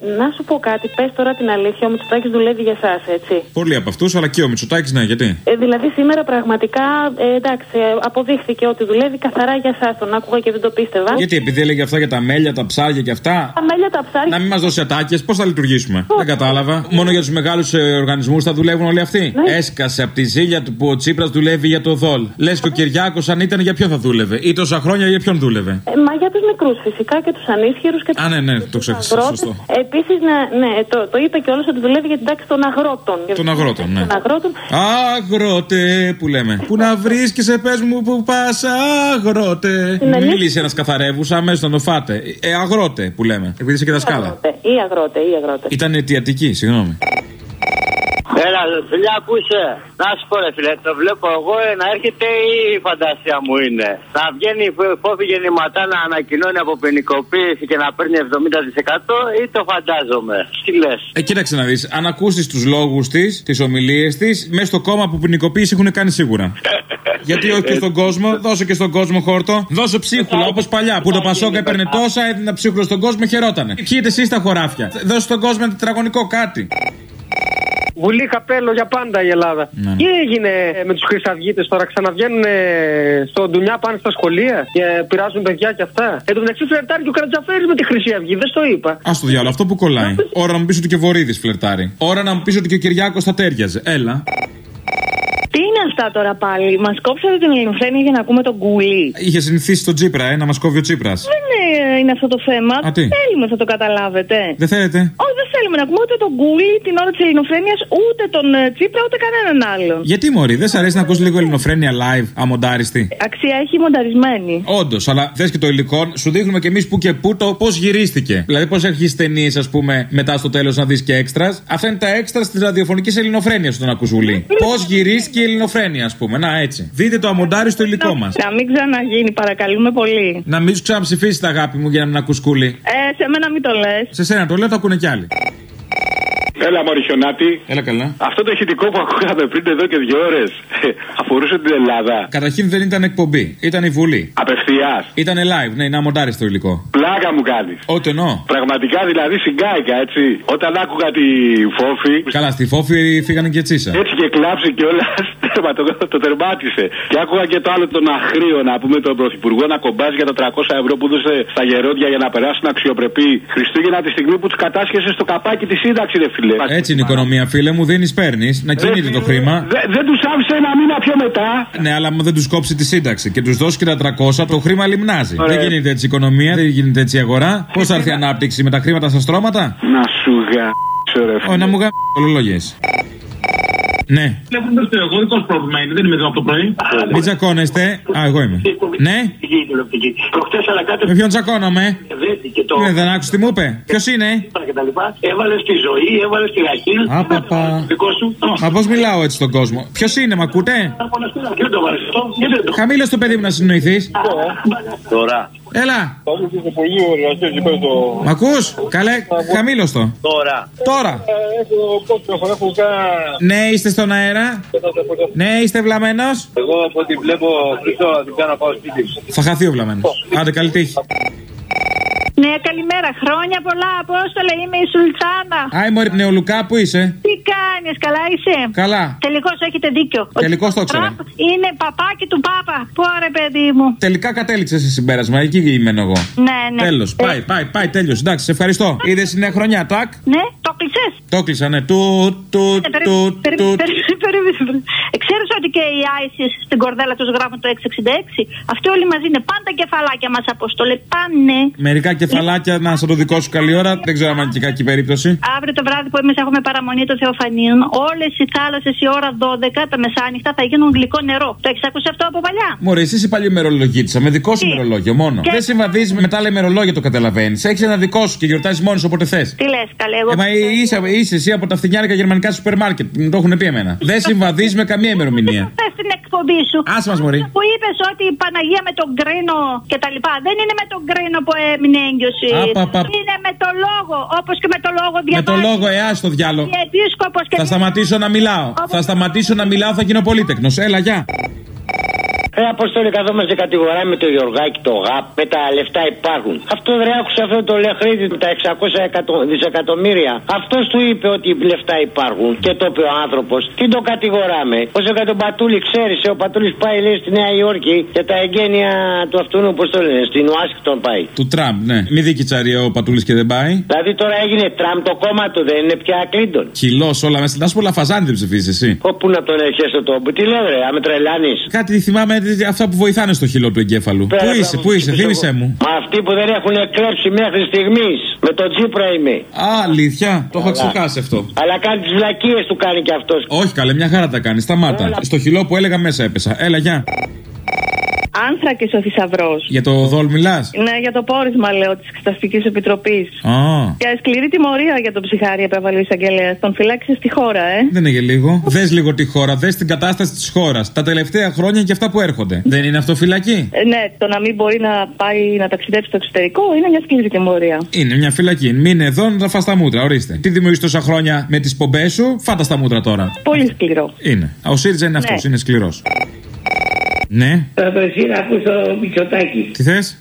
Να σου πω κάτι, πες τώρα την αλήθεια, ο Μητσοτάκης δουλεύει για εσά, έτσι. Πολλοί από αυτούς, αλλά και ο Μητσοτάκης, ναι, γιατί; Ε, δηλαδή σήμερα πραγματικά, ε, εντάξει, ε, αποδείχθηκε ότι δουλεύει καθαρά για εσά. Τον άκουγα και δεν το πίστευα. Γιατί επειδή έλεγε αυτά για τα μέλια, τα ψάρια και αυτά. Τα μέλια, τα ψάρια. Να μην μας δώσει ατάκες, πώς θα λειτουργήσουμε; Δεν κατάλαβα. Μόνο για τους μεγάλους οργανισμούς θα δουλεύουν όλοι αυτοί; Ναι. Έσκασε από τη ζήλια του που ο Τσίπρας δουλεύει για το ΔΟΛ. Λες και ο Κυριάκος αν ήταν για ποιον θα δούλευε; Ή τόσα χρόνια για ποιον δούλευε; Ε, μα για τους μικρού φυσικά και τους ανίσχυρους και του Α, ναι, ναι, το ξέχασα. Σωστό. Επίσης, ναι, ναι, το, το είπε κιόλας ότι δουλεύει για την τάξη των αγρότων. Των αγρότων, ναι. Των αγρότων. Αγρότε που λέμε. Που να βρίσκεσαι, πες μου που πας, αγρότε. Ναι, ναι. Μίλησε ένας καθαρεύουσα, αμέσως να το φάτε. Ε, αγρότε που λέμε. Επειδή είσαι και δασκάλα. Αγρότε, Ή αγρότε, ή αγρότε. Ήταν αιτιατική, συγγνώμη. Έλα, φιλιά, πού είσαι. Να σου πω, ρε φίλε, το βλέπω εγώ ε, να έρχεται ή η φαντασία μου είναι. Να βγαίνει η φόφη γεννηματά να ανακοινώνει από ποινικοποίηση και να παίρνει 70% ή το φαντάζομαι. Τι λες; Ε, κοίταξε να δεις. Αν ακούσεις τους λόγους της, τις ομιλίες της, μέσα στο κόμμα που ποινικοποίηση έχουν κάνει σίγουρα. Γιατί όχι και στον κόσμο, δώσε και στον κόσμο χόρτο. Δώσε ψίχουλα όπως παλιά που το Πασόκα έπαιρνε τόσα, έδινα ψίχουλα στον κόσμο, χαιρότανε. Πιείτε εσεί τα χωράφια. Δώσε στον κόσμο ένα τετραγωνικό κάτι. Βουλή καπέλο για πάντα η Ελλάδα. Ναι. Τι έγινε με τους Χρυσαυγίτες τώρα, ξαναβγαίνουν στο ντουνιά, πάνε στα σχολεία και πειράζουν παιδιά και αυτά; Εν τω μεταξύ φλερτάρει και ο Καρατζαφέρης με τη Χρυσή Αυγή, δεν στο είπα. Α το διάλογο, αυτό που κολλάει. Ώρα να μου πεις ότι και ο Βορύδης φλερτάρει. Ώρα να μου πεις ότι και ο Κυριάκος θα τέριαζε. Έλα. Τι είναι αυτά τώρα πάλι, μας κόψατε την ελληνοφρένεια για να ακούμε τον κούλι. Είχε συνηθίσει στον Τσίπρα, ε, να μας κόβει ο Τσίπρας. Δεν ε, είναι αυτό το θέμα. Α, τι; Θέλουμε, θα το καταλάβετε. Δεν θέλετε; Όχι, δεν θέλουμε να ακούμε ούτε τον κούλι την ώρα της ελληνοφρένειας, ούτε τον ε, Τσίπρα, ούτε κανέναν άλλον. Γιατί μωρή, δεν σ' αρέσει να ακούσει λίγο ελληνοφρένεια live, αμοντάριστη; Αξία έχει μονταρισμένη. Όντως, αλλά θες και το υλικό, σου δείχνουμε κι εμείς που και που το πώς γυρίστηκε. Δηλαδή, πώς έχει ταινίες, ας πούμε, μετά στο τέλος να δεις και έξτρα. Αυτά είναι τα έξτρα της ραδιοφωνικής ελληνοφρένειας στον ακουσουλή. Πώς γυρίστηκε η ελληνοφρένεια, ας πούμε. Να έτσι. Δείτε το αμοντάριστο υλικό μας. Να μην ξαναγίνει, παρακαλούμε πολύ. Να μην σου ξαναψηφίσει τα αγάπη μου για να μην ακούς κούλι. Ε, σε μένα μην το λες. Σε σένα το λέω, θα ακούνε κι άλλοι. Έλα, Μωρισιονάτη. Έλα καλά. Αυτό το ηχητικό που ακούγαμε πριν εδώ και δύο ώρες αφορούσε την Ελλάδα. Καταρχήν δεν ήταν εκπομπή, ήταν η Βουλή. Απευθείας. Ήταν live, ναι, είναι αμοντάριστο υλικό. Πλάκα μου κάνεις. Ό,τι εννοώ. Πραγματικά δηλαδή συγκάικα, έτσι. Όταν άκουγα τη φόφη. Καλά, στη φόφη φύγανε και τσίσα. Έτσι και κλάψε και όλα. το, το τερμάτισε. Και άκουγα και το άλλο τον αχρίο να πούμε τον Πρωθυπουργό να κομπάζει για τα 300 ευρώ που δώσε στα γερόντια για να περάσουν αξιοπρεπή Χριστούγεννα τη στιγμή που τους κατάσχεσε στο καπάκι τη σύνταξη, ρε φιλέ. Έτσι είναι η οικονομία, φίλε μου, δίνεις, παίρνεις, να κινείται το χρήμα. Δεν δεν τους άφησε ένα μήνα πιο μετά. Ναι, αλλά άμα δεν τους κόψει τη σύνταξη και τους δώσει και τα 300, το χρήμα λιμνάζει. Ωραία. Δεν γίνεται έτσι η οικονομία, δεν γίνεται έτσι η αγορά. Πώς θα έρθει η ανάπτυξη με τα χρήματα στα στρώματα; Να σου γα. ρε Όχι, να μου γα. Ολολόγε. Ναι, Βλέπουμε στο εγώ δικό πρόβλημα είναι, δεν είμαι εδώ από το πρωί. μην τσακώνεστε. Α, εγώ είμαι. Ναι, Προχτές αλλά κάτι με ποιον τσακώνομαι. δέθηκε το. Ναι, δεν άκουσε τι μου είπε. Ποιος είναι; και τα λοιπά. Έβαλες τη ζωή, έβαλες τη Ραχίλ. Α, παπα. Δικό σου. Μα πώς μιλάω έτσι στον κόσμο. Ποιος είναι, μ' ακούτε; Δεν το βάλε αυτό. Γιατί δεν το. Χαμήλω το παιδί μου να συνοηθείς. Τώρα. Έλα. Μ' ακούς; Καλέ, χαμήλω το. Τώρα. Τώρα. Ναι, είστε στον αέρα. Ναι, είστε βλαμμένος. Εγώ από ό,τι βλέπω Χρήστο την κάνω να πάω σπίτι μου. Θα χαθεί ο βλαμμένος. Άντε, καλή τύχη. Ναι, καλημέρα. Χρόνια πολλά, Απόστολε. Είμαι η Σουλτσάνα. Άι, μωρή νεολουκά, πού είσαι; Τι κάνεις, καλά είσαι; Καλά. Τελικώ έχετε δίκιο. Ο Τελικώς το ήξερα. Τραμπ Είναι παπάκι του Πάπα. Πόρε, παιδί μου. Τελικά κατέληξες σε συμπέρασμα. Εκεί ήμουν εγώ. Ναι, ναι. Τέλος. Ε, Πάει, πάει, πάει, τέλειος. Εντάξει, σε ευχαριστώ. Είδες η νέα χρονιά, τάκ. Ναι, το κλεισέ. Το κλείσα, ναι. Του, του, του, του. Ξέρεις ότι και οι ISIS στην κορδέλα τους γράφουν το 666. Αυτοί όλοι μαζί είναι πάντα κεφαλάκια μας, Απόστολε. Πάνε. Μερικά κεφαλάκια να σε το δικό σου καλή ώρα. Δεν ξέρω αν είναι και κακή περίπτωση. Αύριο το βράδυ που εμείς έχουμε παραμονή των Θεοφανίων, όλες οι θάλασσες η ώρα 12 τα μεσάνυχτα θα γίνουν γλυκό νερό. Το έχεις ακούσει αυτό από παλιά; Μωρέ, εσύ είσαι παλιό ημερολογίτσα, με δικό σου Τι; ημερολόγιο μόνο. Και- Δεν συμβαδίζεις με τα άλλα ημερολόγια, το καταλαβαίνεις. Έχεις ένα δικό σου και γιορτάζεις μόνος όποτε θες. Τι λες, καλέ, εγώ. Ε, μα είσαι, είσαι εσύ από τα φθινιάρικα γερμανικά σούπερ μάρκετ. Μου το έχουν πει εμένα. Δεν συμβαδίζεις με καμία ημερομηνία. Πες στην εκπομπή σου. Άσε μας, μωρή. Που είπες ότι η Παναγία με τον κρίνο και τα λοιπά. Δεν είναι με τον κρίνο που έμεινε έγκυωση. Απαπα. Είναι με το λόγο. Όπως και με το λόγο Με διαβάζεις. το λόγο, εά το διάλογο. η επίσκοπος και Θα σταματήσω να μιλάω. Θα σταματήσω να μιλάω, θα γίνω πολύτεκνο. Έλα, γεια. Ρε Αποστόλη, καθόμαστε κατηγοράμε με το Γιωργάκη, το ΓΑΠ, με τα λεφτά υπάρχουν. Αυτό ρε άκουσε αυτό το λεχρίδι με τα 600 εκατο- δισεκατομμύρια. Αυτός του είπε ότι λεφτά υπάρχουν και το είπε ο άνθρωπος. Τι το κατηγοράμε. Όσο για τον Πατούλη, ξέρει, ο Πατούλης πάει λέει στη Νέα Υόρκη και τα εγγένεια του αυτού, πώ το λένε, στην Ουάσιγκτον πάει. Του Τραμπ, ναι. Μη δίκη τσαρία ο Πατούλης και δεν πάει. Δηλαδή τώρα έγινε Τραμπ το κόμμα του, δεν είναι πια Κλίντον. Χιλό όλα μέσα. Να σου πω λαφαζάνι δεν ψηφίζεις εσύ. Όπου να τον έχει στο τόπο, τι λέω ρε, άμε τρελάνεις. Κάτι θυμάμαι ε, αυτά που βοηθάνε στο χείλο του εγκέφαλου. Πού είσαι, πού είσαι, θύμισέ μου. Μα αυτοί που δεν έχουν κλέψει μέχρι στιγμής. Με τον Τσίπρα είμαι. Α, αλήθεια. Το έχω Καλά. ξεχάσει αυτό. Αλλά κάνει τις βλακίες του κάνει κι αυτός. Όχι καλέ, μια χαρά τα κάνει. Σταμάτα. Έλα. Στο χυλό που έλεγα μέσα έπεσα. Έλα, γεια. Άνθρακες ο θησαυρός. Για το δόλ μιλάς; Ναι, για το πόρισμα, λέω, της Εξεταστικής Επιτροπής. Α, Και σκληρή τιμωρία για τον ψυχάρι επέβαλε ο εισαγγελέα. Τον φυλάξει στη χώρα, ε. δεν είναι για λίγο. Δες λίγο τη χώρα, δες την κατάσταση της χώρας. Τα τελευταία χρόνια και αυτά που έρχονται. Δεν είναι αυτό φυλακή; Ε, Ναι, το να μην μπορεί να πάει να ταξιδέψει στο εξωτερικό είναι μια σκληρή τιμωρία. Είναι μια φυλακή. Μείνε εδώ να τα φας τα μούτρα, ορίστε. Τι δημιουργείς τόσα χρόνια με τις πομπές σου, φάτα στα μούτρα τώρα. Πολύ σκληρό. Είναι. Ο ΣΥΡΙΖΑ είναι αυτός, Ναι. είναι σκληρός. Ναι, Θα το εσύ να ακούς το Μητσοτάκης. τι θες;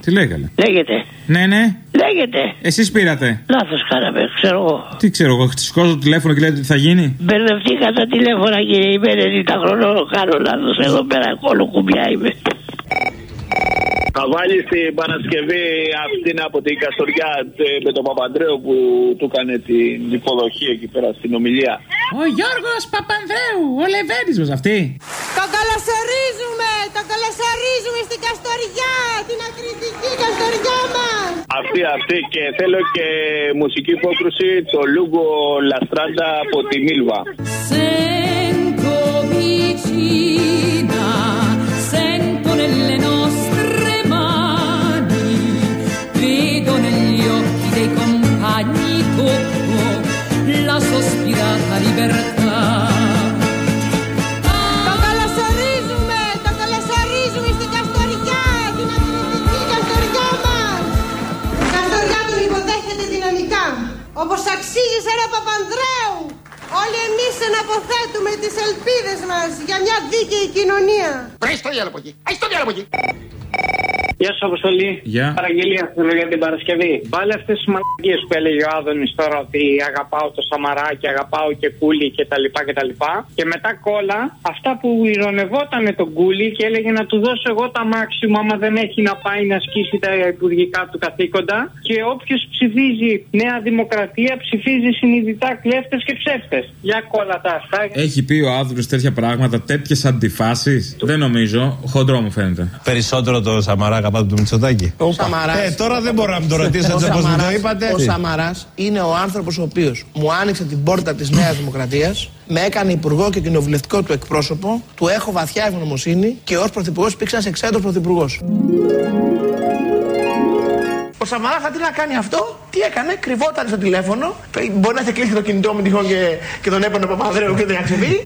Τι λέγανε; Λέγεται. Ναι, ναι. Λέγεται. Εσείς πήρατε. Λάθος κάναμε, ξέρω εγώ. Τι ξέρω εγώ, σηκώσω το τηλέφωνο και λέτε τι θα γίνει; Μπερδευτήκα τα τηλέφωνα κύριε, είμαι 90 χρονών, κάνω λάθος εδώ πέρα, όλο κουμπιά είμαι. Θα βάλεις την Παρασκευή αυτήν από την Καστοριά ε, με τον Παπαντρέο που του έκανε την υποδοχή εκεί πέρα στην ομιλία. Ο Γιώργος Παπανδρέου, ο Λεβέντης μας αυτή. Το καλωσορίζουμε! Το καλωσορίζουμε στην Καστοριά! Την ακριτική Καστοριά μας! Αυτή, αυτή και θέλω και μουσική υπόκρουση το Λούγκο Λαστράντα από τη Μίλβα. Sento εμείς εναποθέτουμε τις ελπίδες μας για μια δίκαιη κοινωνία. Βρες το διάλογο εκεί. Έχεις το διάλογο εκεί. Γεια σου, Αποστολή. Γεια. Παραγγελία θέλω για την Παρασκευή. Βάλε αυτές τις μαλακίες που έλεγε ο Άδωνης τώρα ότι αγαπάω το Σαμαρά και αγαπάω και κούλι και τα λοιπά και τα λοιπά. Και μετά κόλλα αυτά που ηρωνευόταν τον κούλι και έλεγε να του δώσω εγώ τα μάξιμου άμα δεν έχει να πάει να ασκήσει τα υπουργικά του καθήκοντα. Και όποιος ψηφίζει Νέα Δημοκρατία ψηφίζει συνειδητά κλέφτες και ψεύτες. Για κόλλα τα αυτά. Έχει πει ο Άδουρο τέτοια πράγματα, τέτοιες αντιφάσεις; Δεν νομίζω. Χοντρό μου φαίνεται. Περισσότερο το Σαμαρά αγαπάτε του Μητσοτάκη. Ο Σαμαράς, Ε, τώρα δεν μπορώ να μου το ρωτήσω ο έτσι όπως μου το Σαμαράς- είπατε. Ο Σαμαράς είναι ο άνθρωπος ο οποίος μου άνοιξε την πόρτα της Νέας Δημοκρατίας, με έκανε υπουργό και κοινοβουλευτικό του εκπρόσωπο, του έχω βαθιά ευγνωμοσύνη και ως πρωθυπουργός υπήρξε ένα εξαίρετο πρωθυπουργός. Ο Σαμαράς θα τι να κάνει αυτό, τι έκανε, κρυβόταν στο τηλέφωνο. Μπορεί να είχε κλείσει το κινητό μου τυχόν και, και τον έπαιρνε ο Παπανδρέου και δεν είχα ξεφύγει.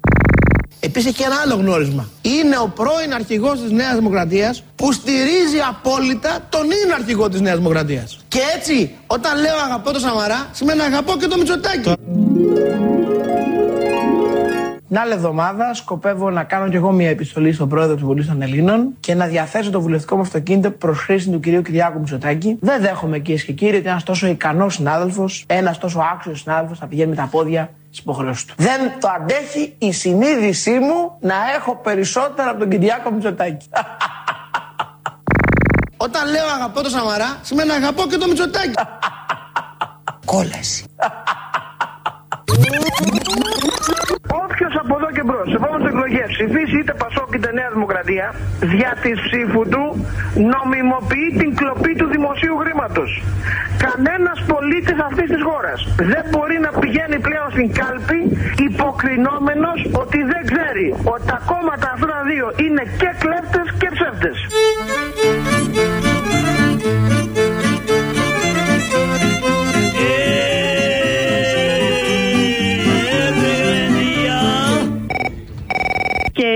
Επίσης έχει και ένα άλλο γνώρισμα. Είναι ο πρώην αρχηγός της Νέας Δημοκρατίας που στηρίζει απόλυτα τον είναι αρχηγό της Νέας Δημοκρατίας. Και έτσι, όταν λέω αγαπώ το Σαμαρά, σημαίνει αγαπώ και το Μητσοτάκι. Την άλλη εβδομάδα σκοπεύω να κάνω κι εγώ μια επιστολή στον πρόεδρο του Βουλής των Ελλήνων και να διαθέσω το βουλευτικό μου αυτοκίνητο προς χρήση του κυρίου Κυριάκου Μητσοτάκη. Δεν δέχομαι κυρίες και κύριοι ότι ένας τόσο ικανός συνάδελφος, ένας τόσο άξιος συνάδελφος θα πηγαίνει με τα πόδια στι υποχρεώσει του. Δεν το αντέχει η συνείδησή μου να έχω περισσότερα από τον Κυριάκο Μητσοτάκη. Όταν λέω αγαπώ το Σαμαρά, σημαίνει αγαπώ και το Μητσοτάκη. Κόλαση. Όποιο από εδώ και μπρος, σε επόμενες εκλογές ψηφίσει είτε Πασόκ είτε Νέα Δημοκρατία, δια τη ψήφου του νομιμοποιεί την κλοπή του δημοσίου χρήματος. Κανένας πολίτης αυτής της χώρας δεν μπορεί να πηγαίνει πλέον στην κάλπη υποκρινόμενος ότι δεν ξέρει ότι τα κόμματα αυτά τα δύο είναι και κλέφτε και ψεύτες.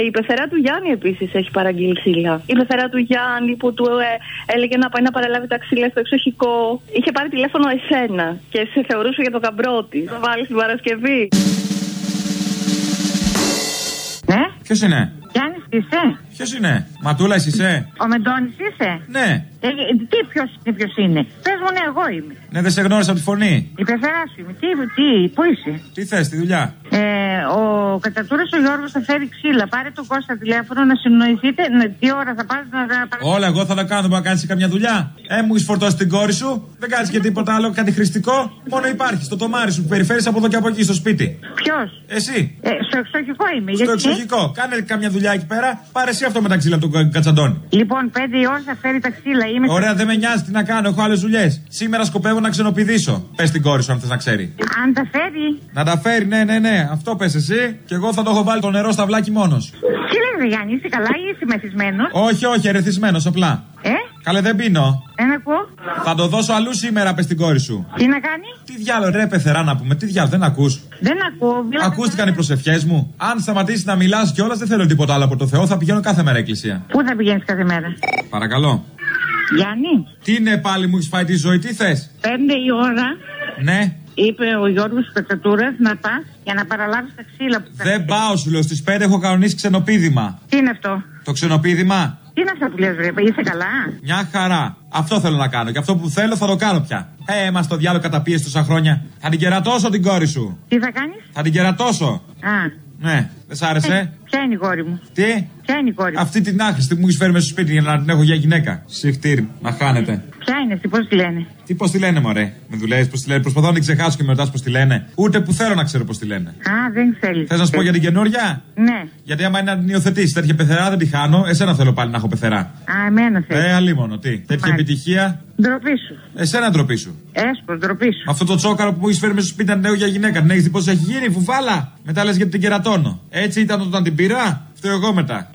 Η πεθερά του Γιάννη επίσης έχει παραγγείλει ξύλα. Η πεθερά του Γιάννη που του ε, έλεγε να πάει να παραλάβει τα ξύλα στο εξοχικό. Είχε πάρει τηλέφωνο εσένα και σε θεωρούσε για το καμπρό της. Θα βάλει την Παρασκευή. Ποιος είναι; Γιάννης είσαι; Ποιος είναι, Ματούλας, εσύ είσαι; Ο Μεντώνης είσαι; Ναι. Ε, τι ποιος είναι, ποιος είναι; Πες μου, ναι, εγώ είμαι. Ναι, δεν σε γνώρισα από τη φωνή. Η πεθερά σου είμαι. Τι, τι, πού είσαι; Τι θες, τη δουλειά; Ε, ο Κατσατούρα ο Γιώργος θα φέρει ξύλα. Πάρε τον Κώστα τηλέφωνο να συνοηθείτε. Ναι, τι ώρα θα πάρει να τα πάρεις. Όλα εγώ θα τα κάνω. Δεν να κάνεις καμιά δουλειά. Ε, μου έχεις φορτώσει την κόρη σου. Δεν κάνεις και τίποτα άλλο, κάτι χρηστικό. Μόνο υπάρχει στο τομάρι σου που περιφέρεις από εδώ και από εκεί στο σπίτι. Ποιος; Εσύ. Ε, στο εξοχικό είμαι. Στο γιατί; εξοχικό. Κάνε καμιά δουλειά εκεί πέρα. Πάρε εσύ αυτό με τα ξύλα του κα- κατσαντώνη. Λοιπόν, πέντε η ώρα θα φέρει τα ξύλα. Είμαι Ωραία, δεν με νοιάζει τι να κάνω. Έχω άλλες δουλειές. Σήμερα σκοπεύω να ξενοπηδήσω. Πες την κόρη σου αν θες να ξέρει. Αν τα φέρει. Να τα φέρει, ναι, ναι, ναι. Αυτό πες εσύ. Και εγώ θα το έχω βάλει το νερό στα βλάκι μόνος. Τι λέει, Γιάννη, είσαι καλά ή είσαι μεθυσμένος; Όχι, όχι, ερεθισμένος απλά. Ε, Καλέ, δεν πίνω. δεν ακούω. Θα το δώσω αλλού σήμερα, πες την κόρη σου. Τι να κάνει; Τι διάλογο, ρε, πεθερά να πούμε. Τι διάλογο, δεν ακούς. Δεν ακούω. Μιλάτε Ακούστηκαν οι προσευχές μου. Αν σταματήσεις να μιλάς κιόλας, δεν θέλω τίποτα άλλο από το Θεό. Θα πηγαίνω κάθε μέρα εκκλησία. Πού θα πηγαίνεις κάθε μέρα; Παρακαλώ. Γιάννη, Τι είναι πάλι μου έχεις φάει τη ζωή, τι θες; πέντε η ώρα Ναι. είπε ο Γιώργος Κατσατούρα να πας για να παραλάβεις τα ξύλα που θα Δεν πάω, σου λέω. Στις 5 έχω κανονίσει ξενοπίδημα. Τι είναι αυτό; Το ξενοπίδημα; Τι είναι αυτά που λες βρε, είσαι καλά; Μια χαρά. Αυτό θέλω να κάνω. Και αυτό που θέλω θα το κάνω πια. Ε, μα το διάλογο καταπίεση τόσα χρόνια. Θα την κερατώσω την κόρη σου. Τι θα κάνεις; Θα την κερατώσω. Α, Ναι, δεν σ' άρεσε; ποια είναι η κόρη μου; Τι; Ποια είναι η κόρη μου; Αυτή την άχρηστη που μου έχει φέρει μέσα στο σπίτι για να την έχω για γυναίκα. Συχτήρι, να χάνετε. Ποια είναι αυτή, πώς τη λένε; Τι πώς τη λένε, Μωρέ; Με δουλεύεις, πώς τη λένε; Προσπαθώ να την ξεχάσω και με ρωτάς πώς τη λένε. Ούτε που θέλω να ξέρω πώς τη λένε. Α, δεν θέλει. Θες να σου πω για την καινούρια; Ναι. Γιατί άμα είναι να την υιοθετήσεις τέτοια πεθερά δεν τη χάνω. Εσένα θέλω πάλι να έχω πεθερά. Α, εμένα θέλει. Ε, αλίμονο, τι. Τέτοια Μάλιστα. επιτυχία; Ντροπή σου. Εσένα ντροπή σου. Έσπρο, ντροπή σου. Αυτό το τσόκαρο που μου έχεις φέρει μέσα στο σπίτι να την έχω για γυναίκα. Την έχεις δει πώς έχει γίνει, φουφάλα. Μετά λες γιατί την κερατώνω. Έτσι ήταν όταν την πήρα. Φταίω εγώ μετά.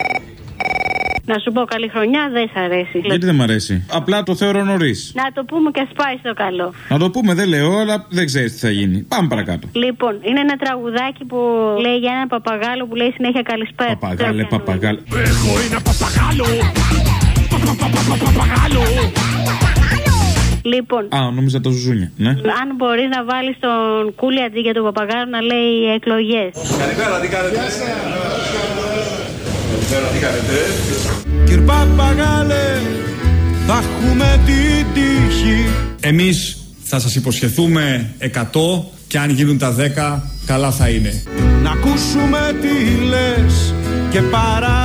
Να σου πω καλή χρονιά δεν σ' αρέσει. Γιατί δεν μ' αρέσει; Απλά το θεωρώ νωρίς. Να το πούμε και ας πάει στο καλό. Να το πούμε, δεν λέω, αλλά δεν ξέρεις τι θα γίνει. Πάμε παρακάτω. Λοιπόν, είναι ένα τραγουδάκι που λέει για έναν παπαγάλο που λέει συνέχεια καλησπέρα. Παπαγάλε, παπαγάλε. Έχω ένα παπαγάλο. Παπαγάλο. Λοιπόν, Α, νόμιζα τα ζουζούνια. Ναι. αν μπορείς να βάλεις τον κούλι αντί για τον παπαγάλο να λέει εκλογές. Καλημέρα, τι κάνετε; Καλημέρα, τι κάνετε. Κυρ Παπαγάλε, θα έχουμε την τύχη. Εμείς θα σας υποσχεθούμε 100 και αν γίνουν τα 10 καλά θα είναι. Να ακούσουμε τι λες και παραπέρα.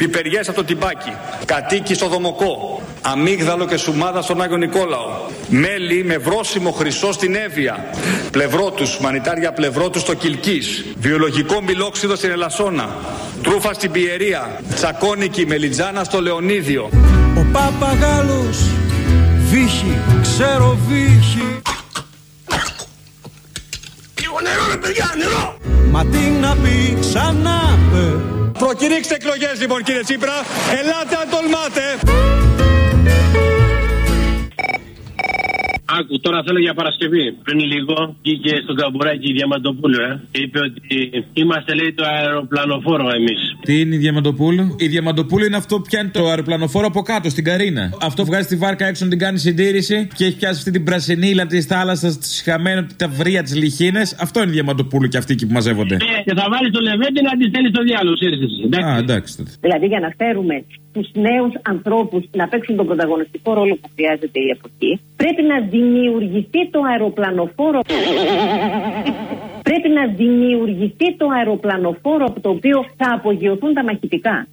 Πιπεριές από το τυμπάκι, κατοίκι στο Δομοκό, αμύγδαλο και σουμάδα στον Άγιο Νικόλαο, μέλι με βρόσιμο χρυσό στην Εύβοια, πλευρό τους, μανιτάρια πλευρό τους στο Κιλκής, βιολογικό μιλόξιδο στην Ελασσόνα, τρούφα στην Πιερία, τσακώνικη μελιτζάνα στο Λεωνίδιο. Ο Παπαγάλος βύχει, ξέρω βύχει. Λίγο νερό ρε παιδιά, νερό. Μα τι να πει ξανά πε. Προκηρύξτε εκλογές λοιπόν κύριε Τσίπρα, ελάτε αν τολμάτε. Άκου, τώρα θέλω για Παρασκευή. Πριν λίγο βγήκε στον καμπουράκι η Διαμαντοπούλου, ε, και είπε ότι είμαστε, λέει, το αεροπλανοφόρο εμείς. Τι είναι η Διαμαντοπούλου; Η Διαμαντοπούλου είναι αυτό που πιάνει το αεροπλανοφόρο από κάτω, στην Καρίνα. Αυτό βγάζει τη βάρκα έξω να την κάνει συντήρηση και έχει πιάσει αυτή την πρασινίλα της θάλασσας, της χαμένο, τα βρία, τις λιχίνες. Αυτό είναι η Διαμαντοπούλου και αυτοί εκεί που μαζεύονται. Ε, και θα βάλεις το λεβέντι να τη στέλνει στο διάλογο, ξέρεις εσύ. Α, εντάξει τότε. Δηλαδή για να φέρουμε τους νέους ανθρώπους να παίξουν τον πρωταγωνιστικό ρόλο που χρειάζεται η εποχή, πρέπει να δημιουργηθεί το αεροπλανοφόρο. πρέπει να δημιουργηθεί το αεροπλανοφόρο από το οποίο θα απογειωθούν τα μαχητικά.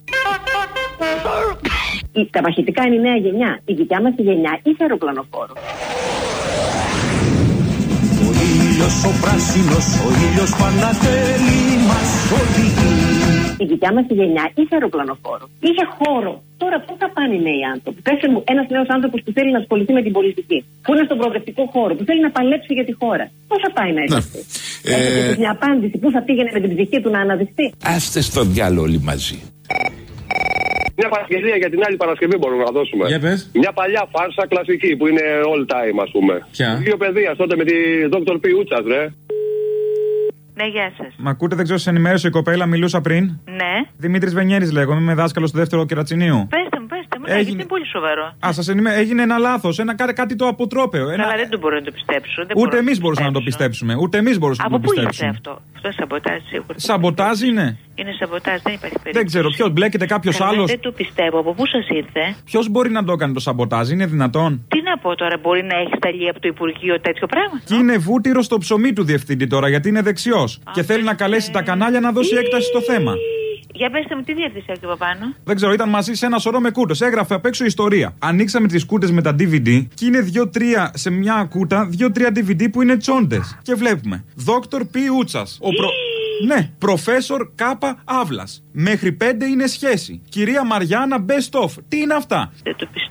Η- Τα μαχητικά είναι η νέα γενιά. Η δικιά μας γενιά είχε αεροπλανοφόρο. Ο ήλιος ο πράσινος, ο ήλιος Πανατέλη μας οδηγεί. Η δικιά μας γενιά είχε αεροπλανοφόρο. Είχε χώρο. Τώρα πού θα πάνε οι νέοι άνθρωποι; Πέστε μου, ένας νέος άνθρωπος που θέλει να ασχοληθεί με την πολιτική, που είναι στον προοδευτικό χώρο, που θέλει να παλέψει για τη χώρα. Πώς θα πάει να έρθει; Έχετε εσείς μια απάντηση, πού θα πήγαινε με την ψυχή του να αναδυστεί. Άστε στο διάλογο όλοι μαζί. Μια παραγγελία για την άλλη Παρασκευή μπορούμε να δώσουμε. Για πες. Μια παλιά φάρσα κλασική που είναι all time, ας πούμε. Ποια; Δύο παιδείας τότε με τη Dr. Πιούτσα, ρε. Ναι, γεια σας. Μα ακούτε, δεν ξέρω, σε ενημέρωσε η κοπέλα, μιλούσα πριν. Ναι. Δημήτρης Βενιέρης λέγομαι, είμαι δάσκαλος του δεύτερου κερατσινίου. Πετε μου, πετε μου. Ναι, γιατί είναι πολύ σοβαρό. Α, σας ενημερώ. Έγινε ένα λάθος. Ένα, κάτι, κάτι το αποτρόπαιο. Ένα... Αλλά δεν το μπορώ να το πιστέψω. Δεν Ούτε μπορώ εμείς μπορούσαμε να το πιστέψουμε. Ούτε εμείς μπορούσαμε να Από το πού ήρθε πιστέψουμε. αυτό; Αυτό είναι σαμποτάζ σίγουρα. Σαμποτάζ είναι. Είναι σαμποτάζ, δεν υπάρχει περίπτωση. Δεν ξέρω ποιος. Μπλέκεται κάποιος Καλά, άλλος. Δεν το πιστεύω. Από πού σας ήρθε; Ποιος μπορεί να το έκανε το σαμποτάζ, είναι δυνατόν; Τι να πω τώρα, μπορεί να έχει σταλεί από το Υπουργείο τέτοιο πράγμα; Και είναι βούτυρο στο ψωμί του διευθυντή τώρα, γιατί είναι δεξιός. Και θέλει να καλέσει τα κανάλια να δώσει έκταση στο θέμα. Για πετε μου, τι διεύθυνση έχει από πάνω. Δεν ξέρω, ήταν μαζί σε ένα σωρό με κούτε. Έγραφε απ' έξω ιστορία. Ανοίξαμε τις κούτε με τα DVD και είναι δύο-τρία σε μια κούτα, δύο-τρία DVD που είναι τσόντες. Και βλέπουμε. Δόκτωρ Π. Ούτσας. Ο προ... Ναι, προφέσορ Κάπα Αύλα. Μέχρι πέντε είναι σχέση. Κυρία Μαριάννα Best of. Τι είναι αυτά;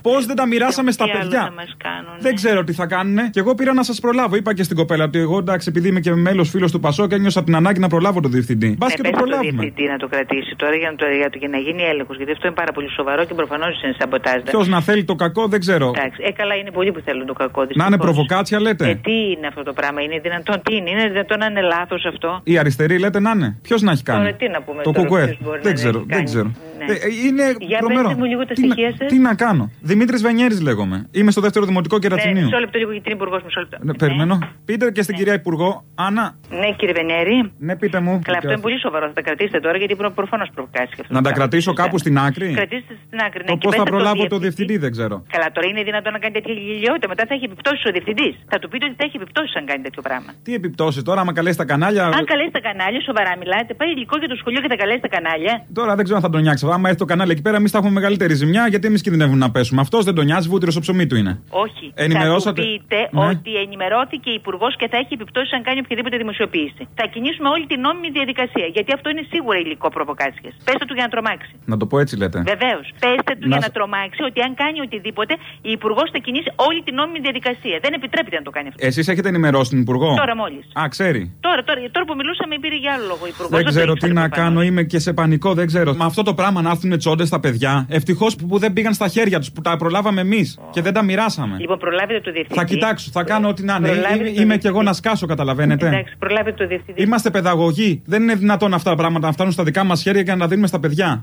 Πώς δεν τα μοιράσαμε στα Τι άλλο παιδιά; θα μας κάνουν. Δεν ξέρω τι θα κάνουνε. Και εγώ πήρα να σας προλάβω. Είπα και στην κοπέλα ότι εγώ εντάξει, επειδή είμαι και μέλος φίλος του Πασό και ένιωσα την ανάγκη να προλάβω τον διευθυντή. Μπας Ναι, και το πες στο προλάβουμε. διευθυντή να το κρατήσει τώρα για να, το, για, το, για να γίνει έλεγχος. Γιατί αυτό είναι πάρα πολύ σοβαρό και προφανώς είναι σαμποτάζ. Ποιος να θέλει το κακό δεν ξέρω. Εντάξει, ε, καλά είναι πολλοί που θέλουν το κακό. Να δυστυχώς. είναι προβοκάτσια λέτε. Ε, τι είναι αυτό το πράγμα, είναι δυνατόν, τι είναι, είναι δυνατόν να είναι λάθος αυτό; Η αριστερή λέτε να είναι. Ποιος να έχει κάνει; Τώρα τι να πούμε το τώρα, κουκουέ. ποιος μπορεί Δεν να ξέρω. έχει Δεν κάνει. ξέρω. Ναι. Ε, ε, είναι Για τρομερό. πετε μου λίγο τα τι, να, στοιχεία σας. τι να κάνω. Δημήτρης Βενιέρης λέγομαι. Είμαι στο δεύτερο δημοτικό Ναι, κερατσινίου. μισό λεπτό λίγο γιατί είναι υπουργός, μισό λεπτό. Ναι, περιμένω. Πείτε και στην κυρία Υπουργό, Άννα. Ναι, κύριε Βενέρη. Ναι, πείτε μου. Καλά, αυτό είναι πολύ σοβαρό. Θα τα κρατήσετε τώρα γιατί προφανώς προβοκάσεις και αυτό. Να το τα πράγμα. κρατήσω κάπου στην άκρη; Κρατήστε στην άκρη. Ναι, Το και πώς θα πέστε προλάβω στο το διευθυντή δεν ξέρω. Καλά, τώρα είναι δυνατόν να κάνει τέτοια γελιότητα. Μετά θα έχει επιπτώσεις ο διευθυντής. Θα του πείτε ότι θα έχει επιπτώσεις αν κάνει τέτοιο πράγμα. Τι επιπτώσεις τώρα, άμα καλέσει τα κανάλια; Αν καλέσει τα κανάλια, σοβαρά μιλάτε, πάει υλικό για το σχολείο και θα καλέσει τα κανάλια. Τώρα δεν ξέρω αν θα τον νιάξει. Άμα έρθει το κανάλι εκεί πέρα, εμείς θα έχουμε μεγαλύτερη ζημιά γιατί εμείς κινδυνεύουμε να πέσουμε. Αυτός δεν τον νοιάζει, βούτυρος στο ψωμί του είναι. Όχι. Ενημερώσατε. Θα του πείτε Ναι. ότι ενημερώθηκε υπουργός και θα έχει επιπτώσεις αν κάνει οποιαδήποτε δημοσιοποίηση. Θα κινήσουμε όλη την νόμιμη διαδικασία. Γιατί αυτό είναι σίγουρα υλικό προβοκάτσια. Πέστε του για να τρομάξει. Να το πω έτσι λέτε. Βεβαίως. Πέστε του Να για σ- να τρομάξει ότι αν κάνει οτιδήποτε, η υπουργός θα κινήσει όλη την νόμιμη διαδικασία. Δεν επιτρέπεται να το κάνει αυτό. Εσείς έχετε ενημερώσει την Υπουργό; Τώρα μόλις. Α, ξέρει. Τώρα, τώρα, τώρα που μιλούσαμε πήρε για άλλο λόγο η υπουργός. Δεν ξέρω τι να κάνω, είμαι και σε πανικό, δεν ξέρω. Με αυτό το πράγμα να έρθουν τσόντες στα παιδιά. Ευτυχώς που, που δεν πήγαν στα χέρια τους, που τα προλάβαμε εμείς και δεν τα μοιράσαμε. Λοιπόν, προλάβετε το διευθυντή. Θα κοιτάξω, θα κάνω ό,τι να είναι. Προλάβετε Είμαι, το είμαι και εγώ να σκάσω, καταλαβαίνετε. Εντάξει, προλάβετε το διευθυντή. Είμαστε παιδαγωγοί. Δεν είναι δυνατόν αυτά τα πράγματα να φτάνουν στα δικά μας χέρια και να τα δίνουμε στα παιδιά.